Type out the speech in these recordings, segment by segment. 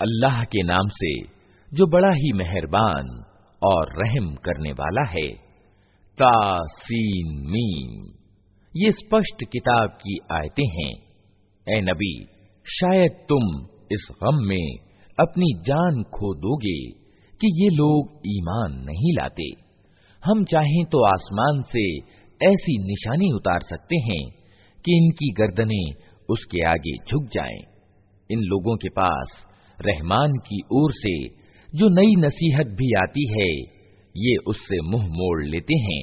अल्लाह के नाम से जो बड़ा ही मेहरबान और रहम करने वाला है तासीन मीम ये स्पष्ट किताब की आयतें हैं ए नबी शायद तुम इस गम में अपनी जान खो दोगे कि ये लोग ईमान नहीं लाते हम चाहें तो आसमान से ऐसी निशानी उतार सकते हैं कि इनकी गर्दनें उसके आगे झुक जाएं। इन लोगों के पास रहमान की ओर से जो नई नसीहत भी आती है ये उससे मुंह मोड़ लेते हैं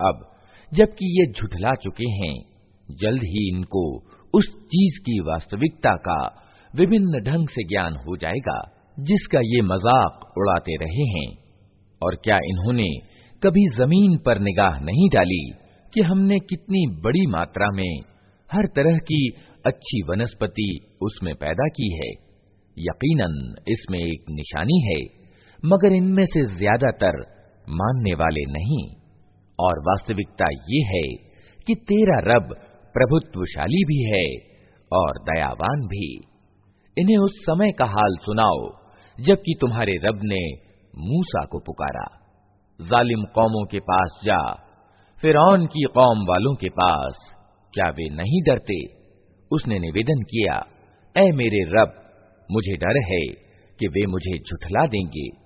अब जबकि ये झुठला चुके हैं। जल्द ही इनको उस चीज़ की वास्तविकता का विभिन्न ढंग से ज्ञान हो जाएगा, जिसका ये मज़ाक उड़ाते रहे हैं। और क्या इन्होंने कभी ज़मीन पर निगाह नहीं डाली कि हमने कितनी बड़ी मात्रा में हर तरह की अच्छी वनस्पति उसमें पैदा की है? यकीनन इसमें एक निशानी है, मगर इनमें से ज़्यादातर मानने वाले नहीं। और वास्तविकता ये है कि तेरा रब प्रभुत्वशाली भी है और दयावान भी। इन्हें उस समय का हाल सुनाओ, जबकि तुम्हारे रब ने मूसा को पुकारा। जालिम कौमों के पास जा, फिरौन की कौम वालों के पास। क्या वे नहीं डरते? उसने निवेदन किया ए मेरे रब, मुझे डर है कि वे मुझे झुठला देंगे।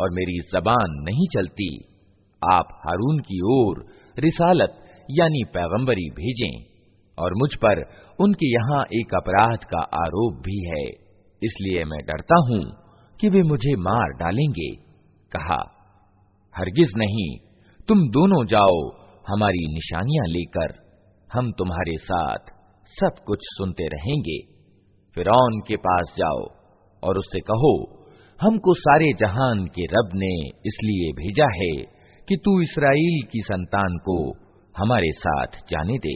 और मेरी जबान नहीं चलती। आप हारून की ओर रिसालत, यानी पैगंबरी भेजें, और मुझ पर उनके यहाँ एक अपराध का आरोप भी है। इसलिए मैं डरता हूँ कि वे मुझे मार डालेंगे। कहा, हरगिज नहीं, तुम दोनों जाओ, हमारी निशानियाँ लेकर। हम तुम्हारे साथ सब कुछ सुनते रहेंगे। फिर के पास जाओ और उससे कहो हमको सारे जहान के रब ने इसलिए भेजा है कि तू इसराइल की संतान को हमारे साथ जाने दे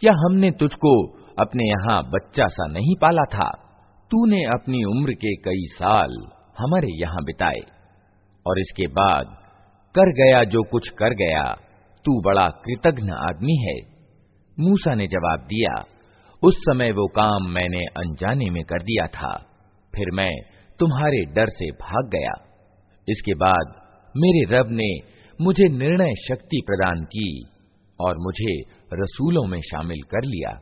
क्या हमने तुझको अपने यहाँ बच्चा सा नहीं पाला था? तूने अपनी उम्र के कई साल हमारे यहाँ बिताए, और इसके बाद कर गया जो कुछ कर गया, तू बड़ा कृतघ्न आदमी है। मूसा ने जवाब दिया, उस समय वो काम मैंने अनजाने में कर दिया था, फिर मैं तुम्हारे डर से भाग गया। इसके बाद मेरे रब ने मुझे निर्णय शक्ति प्रदान की, और मुझे रसूलों में शामिल कर लिया।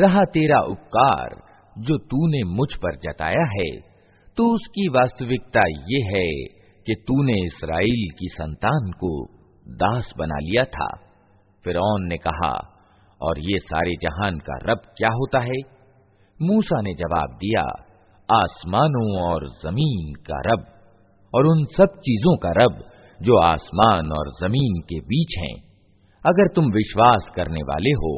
रहा तेरा उपकार, जो तूने मुझ पर जताया है। तो उसकी वास्तविकता ये है कि तूने इसराइल की संतान को दास बना लिया था। फिर ने कहा, और ये सारे जहान का रब क्या होता है? मूसा ने जवाब दिया, आसमानों और ज़मीन का रब, और उन सब चीज़ों का रब, जो आसमान और ज़मीन के बीच हैं। अगर तुम विश्वास करने वाले हो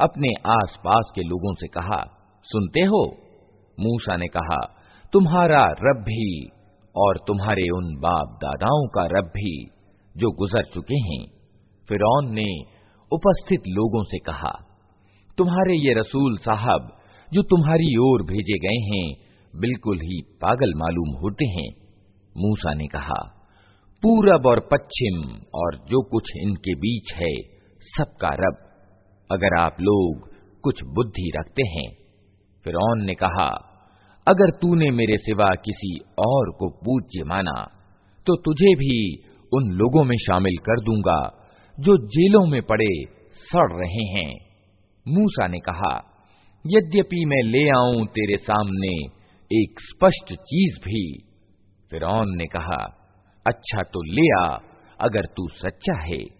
अपने आसपास के लोगों से कहा, सुनते हो? मूसा ने कहा, तुम्हारा रब भी और तुम्हारे उन बाप दादाओं का रब भी जो गुजर चुके हैं। फिर ने उपस्थित लोगों से कहा, तुम्हारे ये रसूल साहब जो तुम्हारी ओर भेजे गए हैं, बिल्कुल ही पागल मालूम होते हैं। मूसा ने कहा, पूरब और पश्चिम और जो कुछ इनके बीच है, सबका रब अगर आप लोग कुछ बुद्धि रखते हैं। फिर ने कहा, अगर तूने मेरे सिवा किसी और को पूज्य माना तो तुझे भी उन लोगों में शामिल कर दूँगा, जो जेलों में पड़े सड़ रहे हैं। मूसा ने कहा, यद्यपि मैं ले आऊँ तेरे सामने एक स्पष्ट चीज़ भी। फिर ने कहा अच्छा तो ले आ, अगर तू सच्चा है।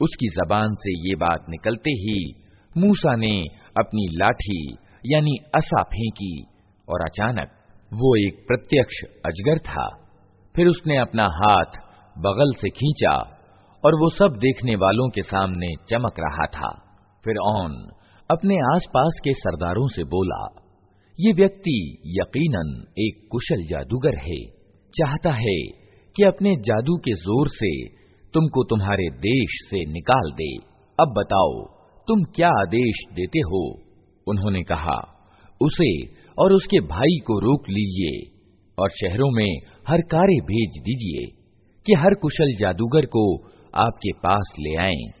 उसकी जबान से ये बात निकलते ही मूसा ने अपनी लाठी यानी असा फेंकी और अचानक वो एक प्रत्यक्ष अजगर था फिर उसने अपना हाथ बगल से खींचा और वो सब देखने वालों के सामने चमक रहा था फिर ऑन अपने आसपास के सरदारों से बोला, ये व्यक्ति यकीनन एक कुशल जादूगर है। चाहता है कि अपने जादू के ज़ोर से तुमको तुम्हारे देश से निकाल दे। अब बताओ, तुम क्या आदेश देते हो? उन्होंने कहा, उसे और उसके भाई को रोक लीजिए और शहरों में हर कार्य भेज दीजिए कि हर कुशल जादूगर को आपके पास ले आएँ।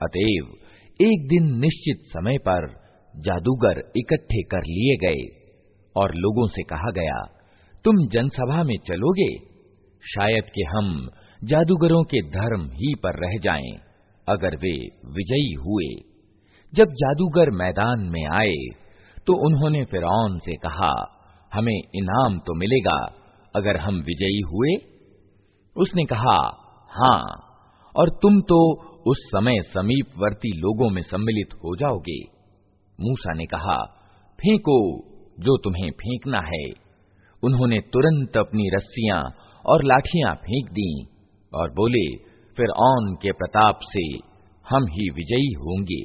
अतएव एक दिन निश्चित समय पर जादूगर इकट्ठे कर लिए गए और लोगों से कहा गया तुम जनसभा में चलोगे शायद कि हम जादूगरों के धर्म ही पर रह जाएं अगर वे विजयी हुए। जब जादूगर मैदान में आए तो उन्होंने फिर से कहा, हमें इनाम तो मिलेगा, अगर हम विजयी हुए? उसने कहा, हाँ, और तुम तो उस समय समीपवर्ती लोगों में सम्मिलित हो जाओगे। मूसा ने कहा, फेंको जो तुम्हें फेंकना है। उन्होंने तुरंत अपनी रस्सियाँ और लाठियाँ फेंक दी और बोले फिर औन के प्रताप से हम ही विजयी होंगे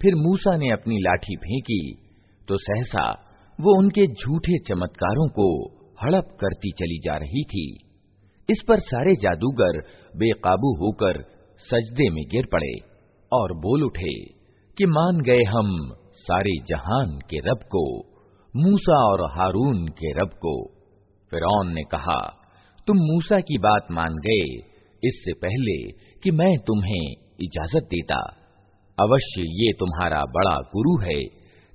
फिर मूसा ने अपनी लाठी फेंकी तो सहसा वो उनके झूठे चमत्कारों को हड़प करती चली जा रही थी इस पर सारे जादूगर बेकाबू होकर सजदे में गिर पड़े और बोल उठे कि मान गए हम सारे जहान के रब को मूसा और हारून के रब को फिर ने कहा, तुम मूसा की बात मान गए। इससे पहले कि मैं तुम्हें इजाज़त देता, अवश्य ये तुम्हारा बड़ा गुरु है,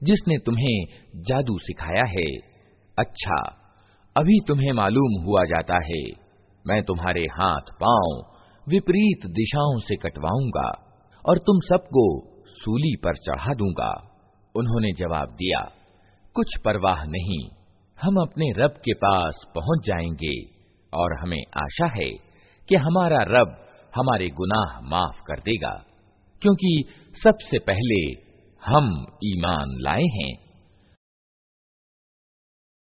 जिसने तुम्हें जादू सिखाया है। अच्छा अभी तुम्हें मालूम हुआ जाता है, मैं तुम्हारे हाथ पाँव विपरीत दिशाओं से कटवाऊँगा और तुम सबको सूली पर चढ़ा दूँगा। उन्होंने जवाब दिया, कुछ परवाह नहीं। हम अपने रब के पास पहुँच जाएँगे और हमें आशा है कि हमारा रब हमारे गुनाह माफ़ कर देगा, क्योंकि सबसे पहले हम ईमान लाए हैं।